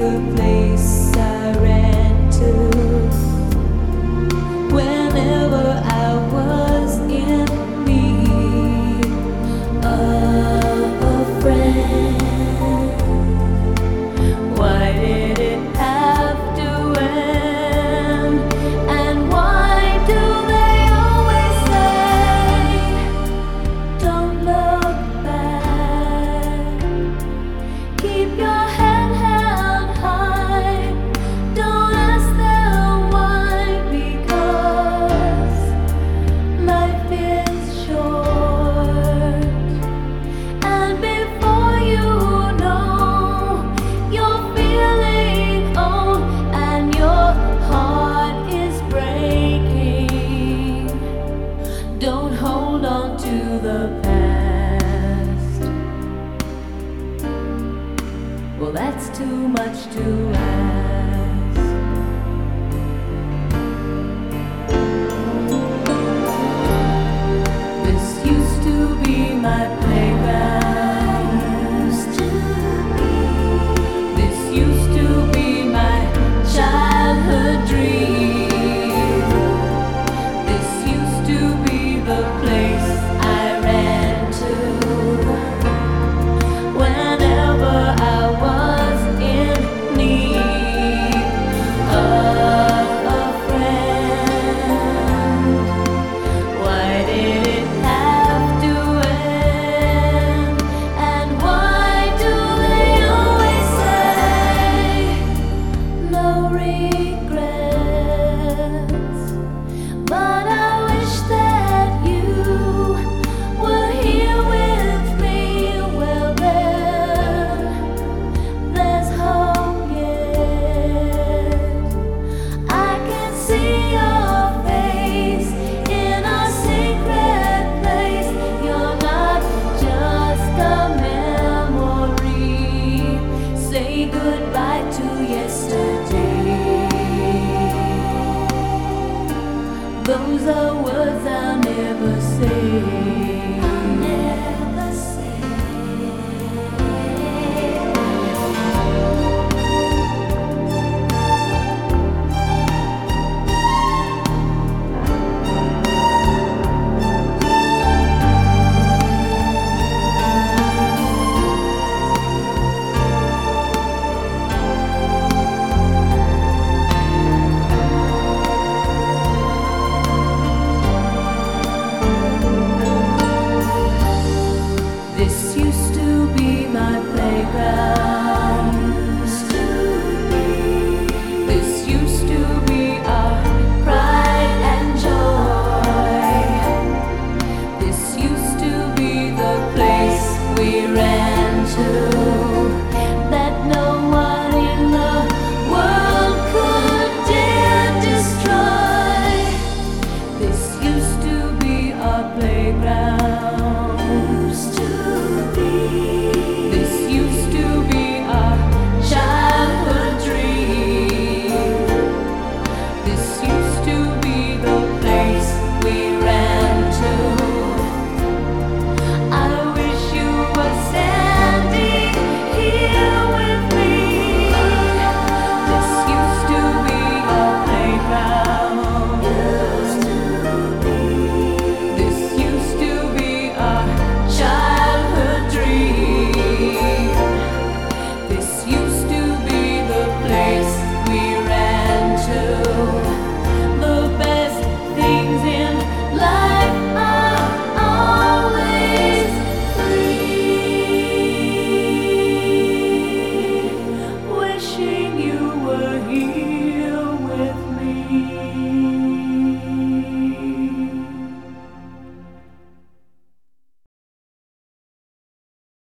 the place I ran to. to the past. Well, that's too much to ask. Those are words I'll never say.